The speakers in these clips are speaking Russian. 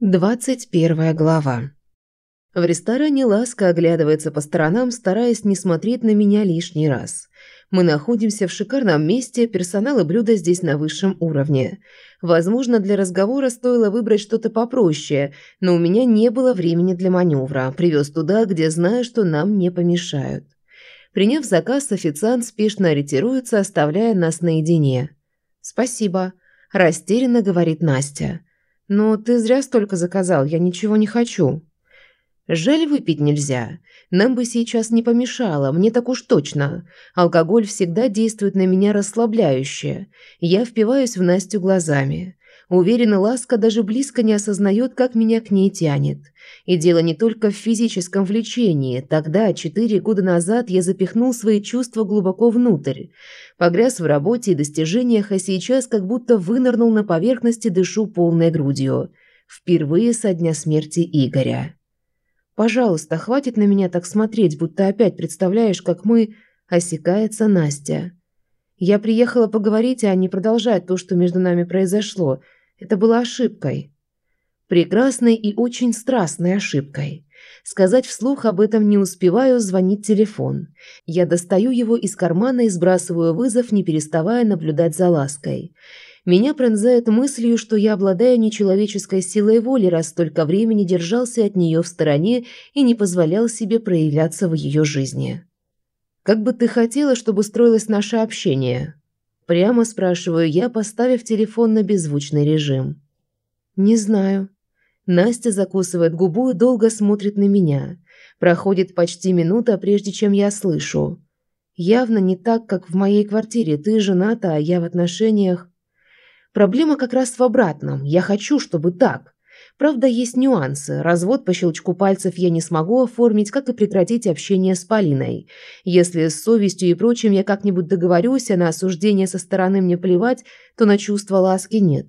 21 глава. В ресторане Ласка оглядывается по сторонам, стараясь не смотреть на меня лишний раз. Мы находимся в шикарном месте, персонал и блюда здесь на высшем уровне. Возможно, для разговора стоило выбрать что-то попроще, но у меня не было времени для маневра. Привез туда, где знаю, что нам не помешают. Приняв заказ, официант спешно ориентируется, оставляя нас наедине. «Спасибо», – растерянно говорит Настя. «Но ты зря столько заказал, я ничего не хочу». «Жаль, выпить нельзя. Нам бы сейчас не помешало, мне так уж точно. Алкоголь всегда действует на меня расслабляюще. Я впиваюсь в Настю глазами. Уверена, Ласка даже близко не осознает, как меня к ней тянет. И дело не только в физическом влечении. Тогда, четыре года назад, я запихнул свои чувства глубоко внутрь. Погряз в работе и достижениях, а сейчас как будто вынырнул на поверхности, дышу полной грудью. Впервые со дня смерти Игоря. «Пожалуйста, хватит на меня так смотреть, будто опять представляешь, как мы...» Осекается Настя. «Я приехала поговорить, а не продолжать то, что между нами произошло. Это было ошибкой. Прекрасной и очень страстной ошибкой. Сказать вслух об этом не успеваю, звонит телефон. Я достаю его из кармана и сбрасываю вызов, не переставая наблюдать за лаской. Меня пронзает мыслью, что я обладаю нечеловеческой силой воли, раз столько времени держался от нее в стороне и не позволял себе проявляться в ее жизни. «Как бы ты хотела, чтобы строилось наше общение?» Прямо спрашиваю я, поставив телефон на беззвучный режим. «Не знаю». Настя закусывает губу и долго смотрит на меня. Проходит почти минута, прежде чем я слышу. «Явно не так, как в моей квартире. Ты жената, а я в отношениях...» Проблема как раз в обратном. Я хочу, чтобы так. Правда, есть нюансы. Развод по щелчку пальцев я не смогу оформить, как и прекратить общение с Полиной. Если с совестью и прочим я как-нибудь договорюсь, а на осуждение со стороны мне плевать, то на чувство ласки нет.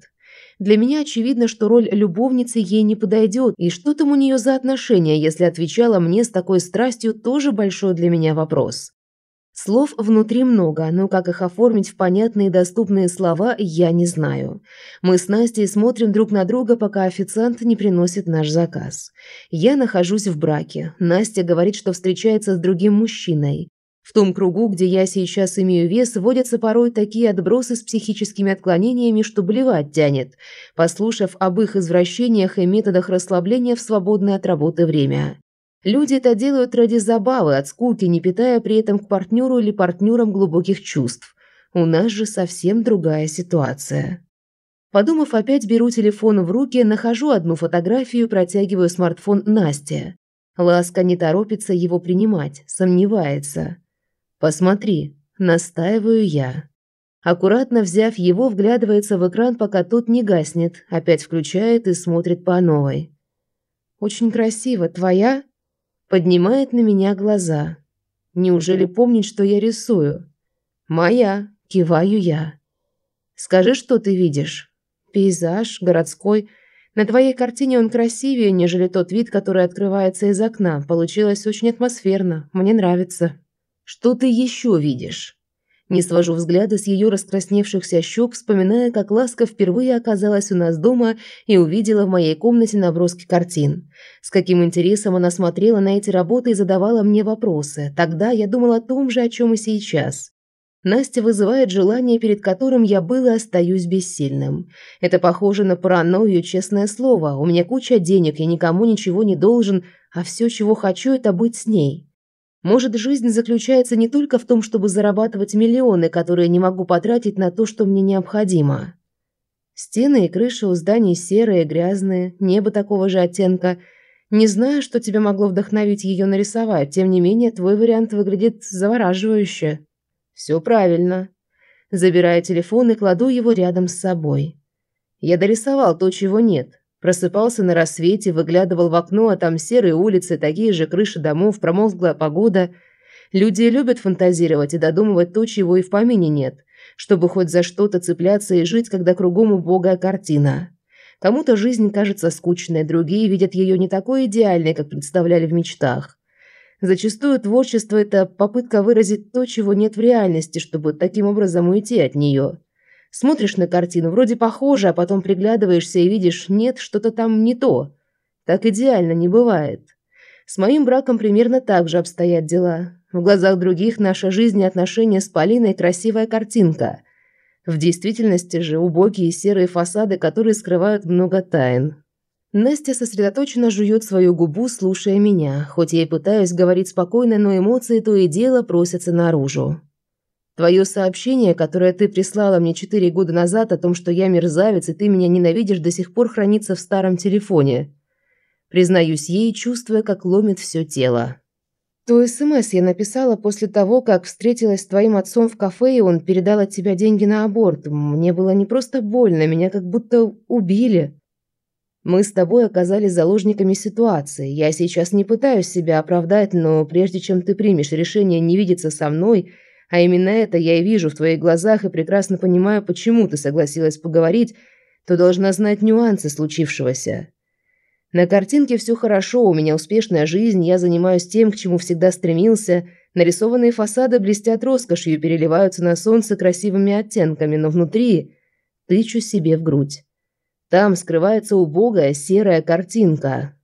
Для меня очевидно, что роль любовницы ей не подойдет, и что там у нее за отношения, если отвечала мне с такой страстью, тоже большой для меня вопрос. Слов внутри много, но как их оформить в понятные и доступные слова, я не знаю. Мы с Настей смотрим друг на друга, пока официант не приносит наш заказ. Я нахожусь в браке. Настя говорит, что встречается с другим мужчиной. В том кругу, где я сейчас имею вес, водятся порой такие отбросы с психическими отклонениями, что блевать тянет, послушав об их извращениях и методах расслабления в свободное от работы время. Люди это делают ради забавы, от скуки, не питая при этом к партнеру или партнерам глубоких чувств. У нас же совсем другая ситуация. Подумав, опять беру телефон в руки, нахожу одну фотографию, протягиваю смартфон Насте. Ласка не торопится его принимать, сомневается. «Посмотри», – настаиваю я. Аккуратно взяв его, вглядывается в экран, пока тот не гаснет, опять включает и смотрит по новой. «Очень красиво. Твоя?» Поднимает на меня глаза. Неужели помнит, что я рисую? Моя, киваю я. Скажи, что ты видишь? Пейзаж, городской. На твоей картине он красивее, нежели тот вид, который открывается из окна. Получилось очень атмосферно. Мне нравится. Что ты еще видишь? Не свожу взгляда с ее раскрасневшихся щек, вспоминая, как Ласка впервые оказалась у нас дома и увидела в моей комнате наброски картин. С каким интересом она смотрела на эти работы и задавала мне вопросы. Тогда я думала о том же, о чем и сейчас. Настя вызывает желание, перед которым я был и остаюсь бессильным. Это похоже на паранойю, честное слово. У меня куча денег, я никому ничего не должен, а все, чего хочу, это быть с ней. Может, жизнь заключается не только в том, чтобы зарабатывать миллионы, которые не могу потратить на то, что мне необходимо. Стены и крыши у зданий серые, грязные, небо такого же оттенка. Не знаю, что тебя могло вдохновить ее нарисовать, тем не менее, твой вариант выглядит завораживающе. Все правильно. Забираю телефон и кладу его рядом с собой. Я дорисовал то, чего нет. Просыпался на рассвете, выглядывал в окно, а там серые улицы, такие же крыши домов, промозглая погода. Люди любят фантазировать и додумывать то, чего и в помине нет, чтобы хоть за что-то цепляться и жить, когда кругом убогая картина. Кому-то жизнь кажется скучной, другие видят ее не такой идеальной, как представляли в мечтах. Зачастую творчество – это попытка выразить то, чего нет в реальности, чтобы таким образом уйти от нее. Смотришь на картину, вроде похоже, а потом приглядываешься и видишь, нет, что-то там не то. Так идеально не бывает. С моим браком примерно так же обстоят дела. В глазах других наша жизнь и отношения с Полиной – красивая картинка. В действительности же убогие серые фасады, которые скрывают много тайн. Настя сосредоточенно жует свою губу, слушая меня, хоть я и пытаюсь говорить спокойно, но эмоции то и дело просятся наружу. Твое сообщение, которое ты прислала мне четыре года назад о том, что я мерзавец и ты меня ненавидишь, до сих пор хранится в старом телефоне. Признаюсь ей, чувствуя, как ломит все тело. То СМС я написала после того, как встретилась с твоим отцом в кафе, и он передал от тебя деньги на аборт. Мне было не просто больно, меня как будто убили. Мы с тобой оказались заложниками ситуации. Я сейчас не пытаюсь себя оправдать, но прежде чем ты примешь решение не видеться со мной, а именно это я и вижу в твоих глазах и прекрасно понимаю, почему ты согласилась поговорить, то должна знать нюансы случившегося. На картинке все хорошо, у меня успешная жизнь, я занимаюсь тем, к чему всегда стремился. Нарисованные фасады блестят роскошью, переливаются на солнце красивыми оттенками, но внутри тычу себе в грудь. Там скрывается убогая серая картинка.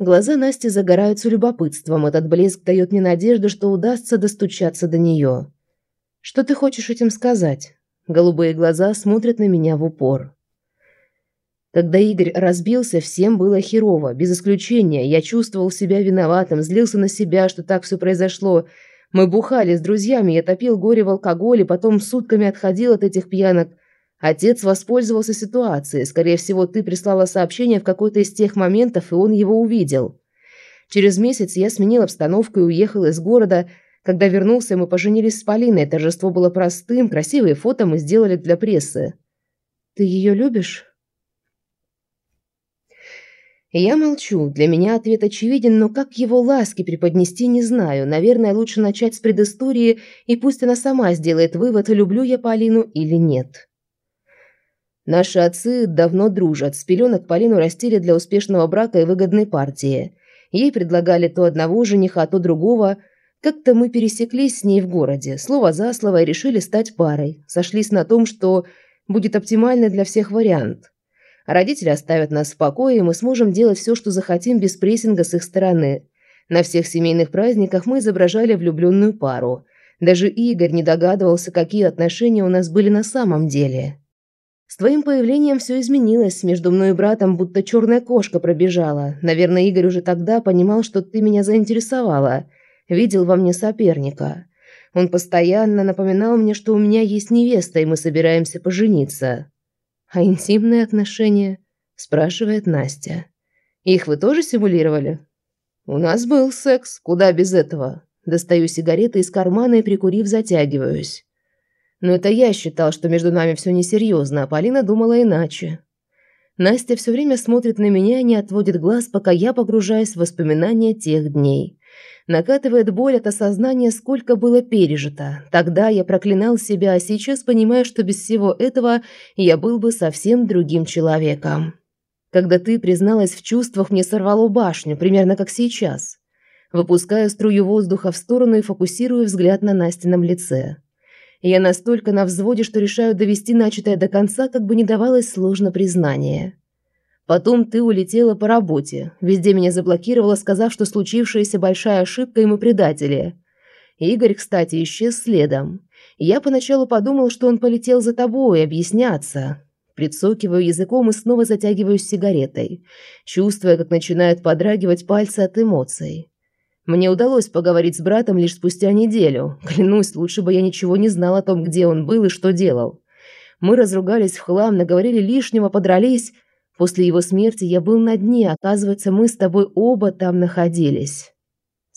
Глаза Насти загораются любопытством. Этот блеск дает мне надежду, что удастся достучаться до нее. Что ты хочешь этим сказать? Голубые глаза смотрят на меня в упор. Когда Игорь разбился, всем было херово, без исключения. Я чувствовал себя виноватым, злился на себя, что так все произошло. Мы бухали с друзьями, я топил горе в алкоголе, потом сутками отходил от этих пьянок. Отец воспользовался ситуацией. Скорее всего, ты прислала сообщение в какой-то из тех моментов, и он его увидел. Через месяц я сменил обстановку и уехал из города. Когда вернулся, мы поженились с Полиной. Торжество было простым, красивые фото мы сделали для прессы. Ты ее любишь? Я молчу. Для меня ответ очевиден, но как его ласки преподнести, не знаю. Наверное, лучше начать с предыстории, и пусть она сама сделает вывод, люблю я Полину или нет. Наши отцы давно дружат. С пеленок Полину растили для успешного брака и выгодной партии. Ей предлагали то одного жениха, то другого. Как-то мы пересеклись с ней в городе. Слово за слово и решили стать парой. Сошлись на том, что будет оптимальный для всех вариант. Родители оставят нас в покое, и мы сможем делать все, что захотим, без прессинга с их стороны. На всех семейных праздниках мы изображали влюбленную пару. Даже Игорь не догадывался, какие отношения у нас были на самом деле. С твоим появлением все изменилось. Между мной и братом будто черная кошка пробежала. Наверное, Игорь уже тогда понимал, что ты меня заинтересовала. Видел во мне соперника. Он постоянно напоминал мне, что у меня есть невеста, и мы собираемся пожениться. А интимные отношения? спрашивает Настя. Их вы тоже симулировали? У нас был секс, куда без этого. Достаю сигареты из кармана и прикурив, затягиваюсь. Но это я считал, что между нами все несерьезно, а Полина думала иначе. Настя все время смотрит на меня и не отводит глаз, пока я погружаюсь в воспоминания тех дней. Накатывает боль от осознания, сколько было пережито. Тогда я проклинал себя, а сейчас понимаю, что без всего этого я был бы совсем другим человеком. Когда ты призналась в чувствах, мне сорвало башню, примерно как сейчас. Выпускаю струю воздуха в сторону и фокусирую взгляд на Настином лице. Я настолько на взводе, что решаю довести начатое до конца, как бы не давалось сложно признание. Потом ты улетела по работе. Везде меня заблокировала, сказав, что случившаяся большая ошибка и мы предатели. Игорь, кстати, исчез следом. Я поначалу подумал, что он полетел за тобой объясняться. Прицокиваю языком и снова затягиваюсь сигаретой, чувствуя, как начинают подрагивать пальцы от эмоций. Мне удалось поговорить с братом лишь спустя неделю. Клянусь, лучше бы я ничего не знал о том, где он был и что делал. Мы разругались в хлам, наговорили лишнего, подрались. После его смерти я был на дне, оказывается, мы с тобой оба там находились.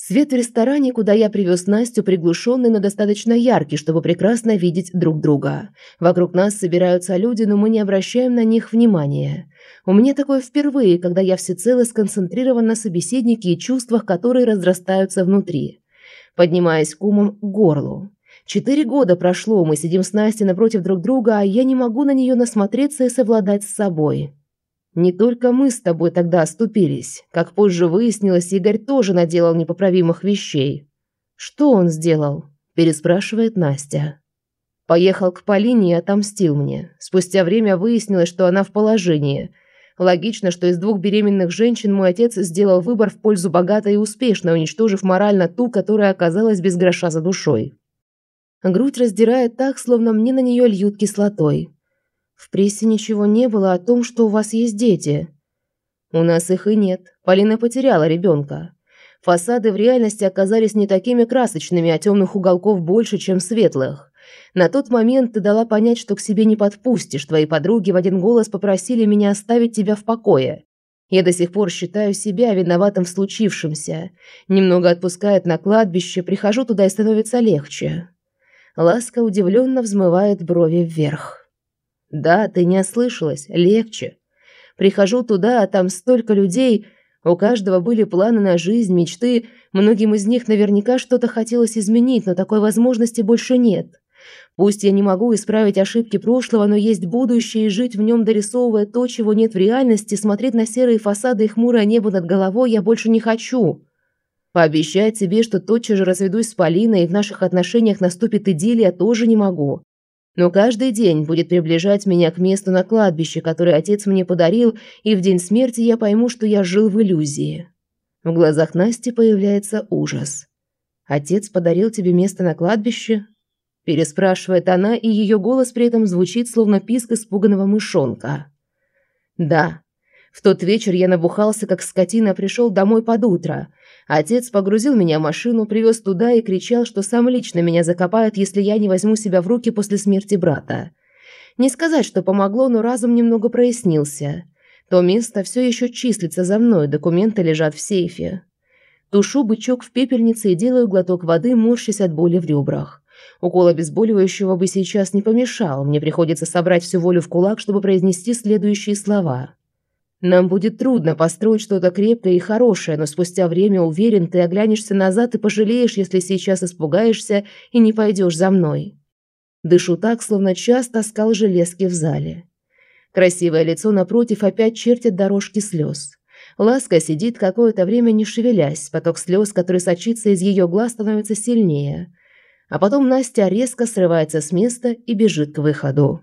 Свет в ресторане, куда я привез Настю, приглушенный, но достаточно яркий, чтобы прекрасно видеть друг друга. Вокруг нас собираются люди, но мы не обращаем на них внимания. У меня такое впервые, когда я всецело сконцентрирован на собеседнике и чувствах, которые разрастаются внутри. Поднимаясь кумом к горлу. Четыре года прошло, мы сидим с Настей напротив друг друга, а я не могу на нее насмотреться и совладать с собой. Не только мы с тобой тогда оступились. Как позже выяснилось, Игорь тоже наделал непоправимых вещей. Что он сделал? переспрашивает Настя. Поехал к Полине и отомстил мне. Спустя время выяснилось, что она в положении. Логично, что из двух беременных женщин мой отец сделал выбор в пользу богатой и успешной, уничтожив морально ту, которая оказалась без гроша за душой. Грудь раздирает так, словно мне на нее льют кислотой. В прессе ничего не было о том, что у вас есть дети. У нас их и нет. Полина потеряла ребенка. Фасады в реальности оказались не такими красочными, а темных уголков больше, чем светлых. На тот момент ты дала понять, что к себе не подпустишь. Твои подруги в один голос попросили меня оставить тебя в покое. Я до сих пор считаю себя виноватым в случившемся. Немного отпускает на кладбище, прихожу туда и становится легче. Ласка удивленно взмывает брови вверх. Да, ты не ослышалась, легче. Прихожу туда, а там столько людей, у каждого были планы на жизнь, мечты, многим из них наверняка что-то хотелось изменить, но такой возможности больше нет. Пусть я не могу исправить ошибки прошлого, но есть будущее, и жить в нем, дорисовывая то, чего нет в реальности, смотреть на серые фасады и хмурое небо над головой я больше не хочу. Пообещать себе, что тотчас же разведусь с Полиной и в наших отношениях наступит идиллия, тоже не могу. Но каждый день будет приближать меня к месту на кладбище, которое отец мне подарил, и в день смерти я пойму, что я жил в иллюзии. В глазах Насти появляется ужас. «Отец подарил тебе место на кладбище?» Переспрашивает она, и ее голос при этом звучит, словно писк испуганного мышонка. «Да. В тот вечер я набухался, как скотина, пришел домой под утро. Отец погрузил меня в машину, привез туда и кричал, что сам лично меня закопает, если я не возьму себя в руки после смерти брата. Не сказать, что помогло, но разум немного прояснился. То место все еще числится за мной, документы лежат в сейфе. Тушу бычок в пепельнице и делаю глоток воды, морщась от боли в ребрах. Укол обезболивающего бы сейчас не помешал, мне приходится собрать всю волю в кулак, чтобы произнести следующие слова. Нам будет трудно построить что-то крепкое и хорошее, но спустя время, уверен, ты оглянешься назад и пожалеешь, если сейчас испугаешься и не пойдешь за мной. Дышу так, словно час таскал железки в зале. Красивое лицо напротив опять чертит дорожки слез. Ласка сидит какое-то время не шевелясь, поток слез, который сочится из ее глаз, становится сильнее. А потом Настя резко срывается с места и бежит к выходу.